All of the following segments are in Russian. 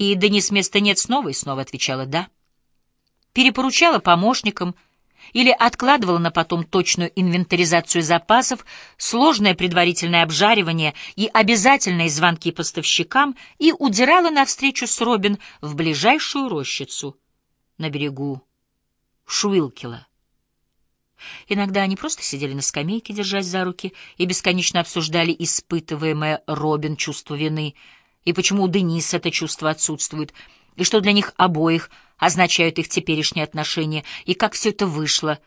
И Денис вместо «нет» снова и снова отвечала «да». Перепоручала помощникам или откладывала на потом точную инвентаризацию запасов, сложное предварительное обжаривание и обязательные звонки поставщикам и удирала навстречу с Робин в ближайшую рощицу на берегу Шуилкила. Иногда они просто сидели на скамейке, держась за руки, и бесконечно обсуждали испытываемое Робин чувство вины, и почему у Денис это чувство отсутствует, и что для них обоих означают их теперешние отношения, и как все это вышло.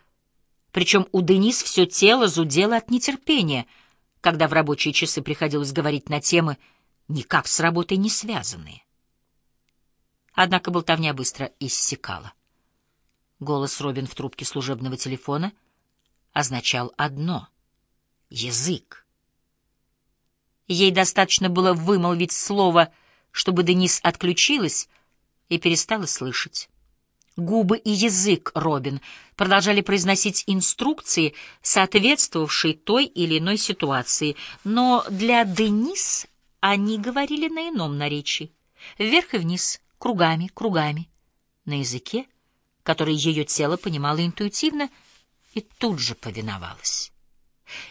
Причем у Денис все тело зудело от нетерпения, когда в рабочие часы приходилось говорить на темы, никак с работой не связанные. Однако болтовня быстро иссякала. Голос Робин в трубке служебного телефона означал одно — язык. Ей достаточно было вымолвить слово, чтобы Денис отключилась и перестала слышать. Губы и язык Робин продолжали произносить инструкции, соответствовавшие той или иной ситуации, но для Денис они говорили на ином наречии, вверх и вниз, кругами, кругами, на языке, который ее тело понимало интуитивно и тут же повиновалось.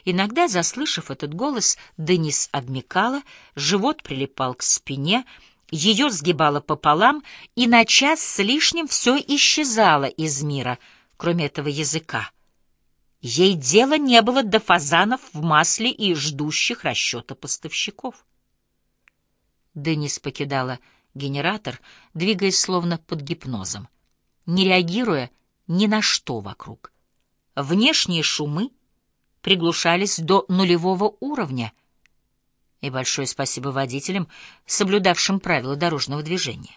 Иногда, заслышав этот голос, Денис обмекала, живот прилипал к спине, ее сгибало пополам, и на час с лишним все исчезало из мира, кроме этого языка. Ей дела не было до фазанов в масле и ждущих расчета поставщиков. Денис покидала генератор, двигаясь словно под гипнозом не реагируя ни на что вокруг. Внешние шумы приглушались до нулевого уровня, и большое спасибо водителям, соблюдавшим правила дорожного движения.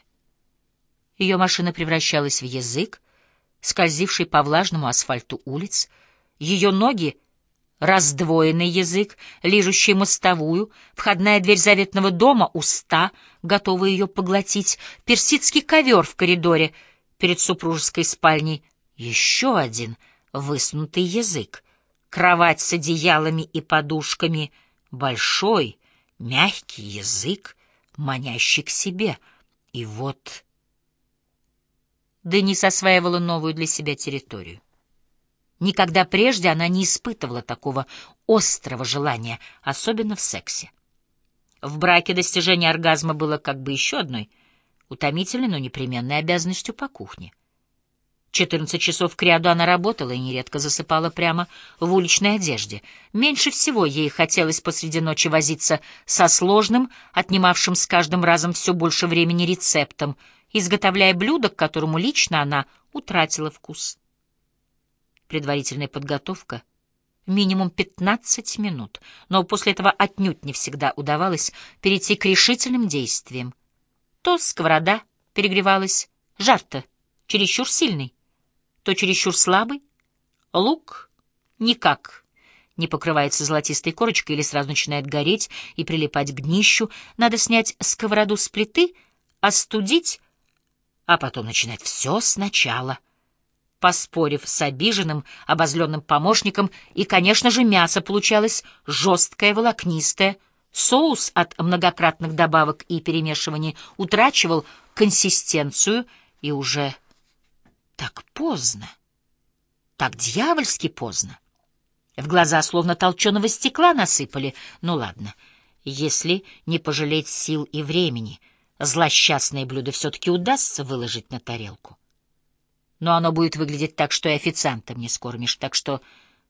Ее машина превращалась в язык, скользивший по влажному асфальту улиц, ее ноги — раздвоенный язык, лижущий мостовую, входная дверь заветного дома — уста, готовые ее поглотить, персидский ковер в коридоре — перед супружеской спальней еще один высунутый язык, кровать с одеялами и подушками, большой, мягкий язык, манящий к себе. И вот... Денис осваивала новую для себя территорию. Никогда прежде она не испытывала такого острого желания, особенно в сексе. В браке достижение оргазма было как бы еще одной — утомительной, но непременной обязанностью по кухне. Четырнадцать часов кряду она работала и нередко засыпала прямо в уличной одежде. Меньше всего ей хотелось посреди ночи возиться со сложным, отнимавшим с каждым разом все больше времени рецептом, изготовляя блюдо, к которому лично она утратила вкус. Предварительная подготовка — минимум пятнадцать минут, но после этого отнюдь не всегда удавалось перейти к решительным действиям — то сковорода перегревалась, жар-то чересчур сильный, то чересчур слабый. Лук никак не покрывается золотистой корочкой или сразу начинает гореть и прилипать к днищу. Надо снять сковороду с плиты, остудить, а потом начинать все сначала. Поспорив с обиженным, обозленным помощником, и, конечно же, мясо получалось жесткое, волокнистое, Соус от многократных добавок и перемешиваний утрачивал консистенцию, и уже так поздно, так дьявольски поздно. В глаза словно толченого стекла насыпали. Ну ладно, если не пожалеть сил и времени, злосчастное блюдо все-таки удастся выложить на тарелку. Но оно будет выглядеть так, что и официантом не скормишь, так что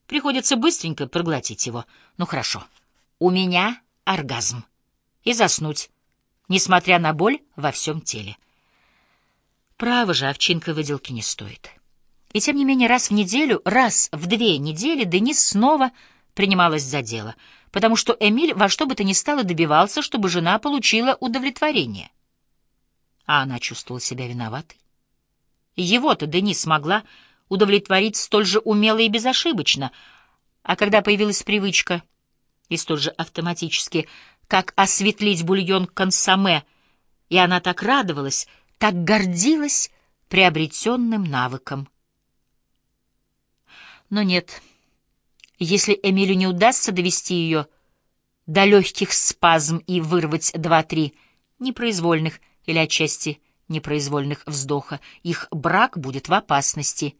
приходится быстренько проглотить его. Ну хорошо, у меня оргазм и заснуть, несмотря на боль во всем теле. Право же, овчинка выделки не стоит. И тем не менее раз в неделю, раз в две недели Денис снова принималась за дело, потому что Эмиль во что бы то ни стало добивался, чтобы жена получила удовлетворение. А она чувствовала себя виноватой. Его-то Денис смогла удовлетворить столь же умело и безошибочно, а когда появилась привычка — и столь же автоматически, как осветлить бульон консоме, и она так радовалась, так гордилась приобретенным навыком. Но нет, если Эмилю не удастся довести ее до легких спазм и вырвать два-три непроизвольных, или отчасти непроизвольных вздоха, их брак будет в опасности.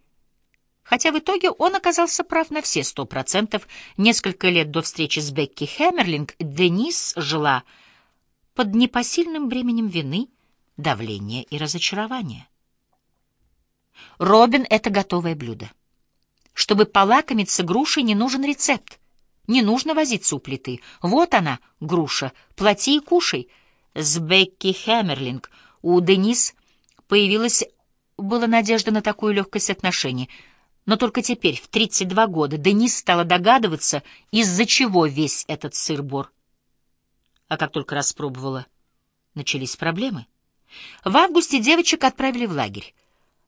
Хотя в итоге он оказался прав на все сто процентов. Несколько лет до встречи с Бекки Хэмерлинг Денис жила под непосильным бременем вины, давления и разочарования. Робин — это готовое блюдо. Чтобы полакомиться грушей, не нужен рецепт. Не нужно возиться у плиты. Вот она, груша, плати и кушай. С Бекки Хэмерлинг у Денис появилась была надежда на такую легкость отношений. Но только теперь, в 32 года, Денис стала догадываться, из-за чего весь этот сыр-бор. А как только распробовала, начались проблемы. В августе девочек отправили в лагерь.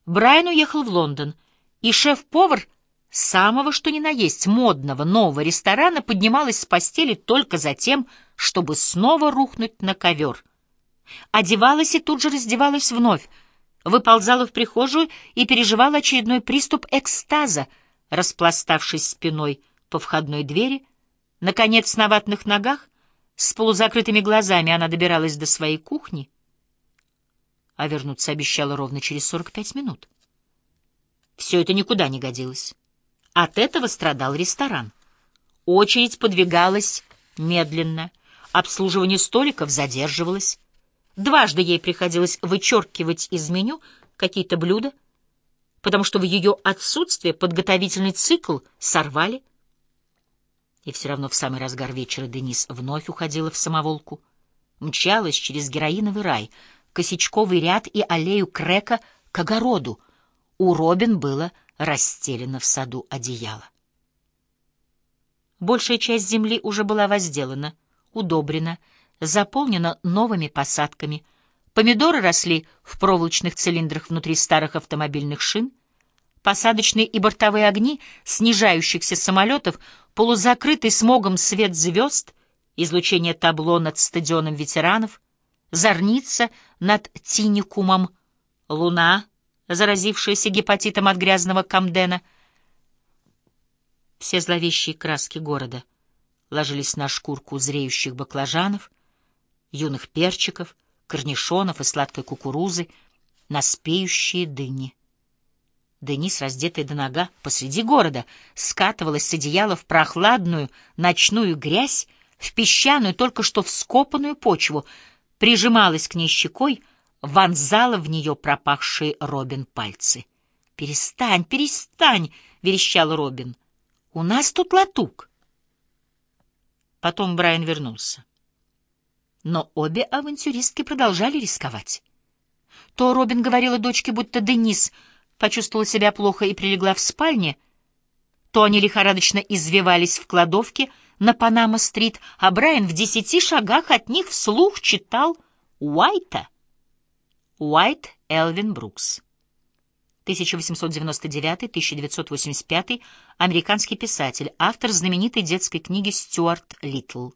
Брайан уехал в Лондон, и шеф-повар самого что ни на есть модного нового ресторана поднималась с постели только за тем, чтобы снова рухнуть на ковер. Одевалась и тут же раздевалась вновь, выползала в прихожую и переживала очередной приступ экстаза, распластавшись спиной по входной двери. Наконец, на ватных ногах, с полузакрытыми глазами она добиралась до своей кухни — а вернуться обещала ровно через 45 минут. Все это никуда не годилось. От этого страдал ресторан. Очередь подвигалась медленно, обслуживание столиков задерживалось. Дважды ей приходилось вычеркивать из меню какие-то блюда, потому что в ее отсутствие подготовительный цикл сорвали. И все равно в самый разгар вечера Денис вновь уходила в самоволку, мчалась через героиновый рай — косячковый ряд и аллею Крека к огороду. У Робин было расстелено в саду одеяло. Большая часть земли уже была возделана, удобрена, заполнена новыми посадками. Помидоры росли в проволочных цилиндрах внутри старых автомобильных шин. Посадочные и бортовые огни снижающихся самолетов, полузакрытый смогом свет звезд, излучение табло над стадионом ветеранов — зорница над Тиникумом, луна, заразившаяся гепатитом от грязного камдена. Все зловещие краски города ложились на шкурку зреющих баклажанов, юных перчиков, корнишонов и сладкой кукурузы, на спеющие дыни. Денис, раздетая до нога, посреди города, скатывалась с одеяла в прохладную ночную грязь, в песчаную, только что вскопанную почву — прижималась к ней щекой, вонзала в нее пропахшие Робин пальцы. «Перестань, перестань!» — верещал Робин. «У нас тут латук!» Потом Брайан вернулся. Но обе авантюристки продолжали рисковать. То Робин говорила дочке, будто Денис почувствовала себя плохо и прилегла в спальне, то они лихорадочно извивались в кладовке — на Панама-стрит, а Брайан в десяти шагах от них вслух читал Уайта. Уайт Элвин Брукс. 1899-1985, американский писатель, автор знаменитой детской книги «Стюарт Литл».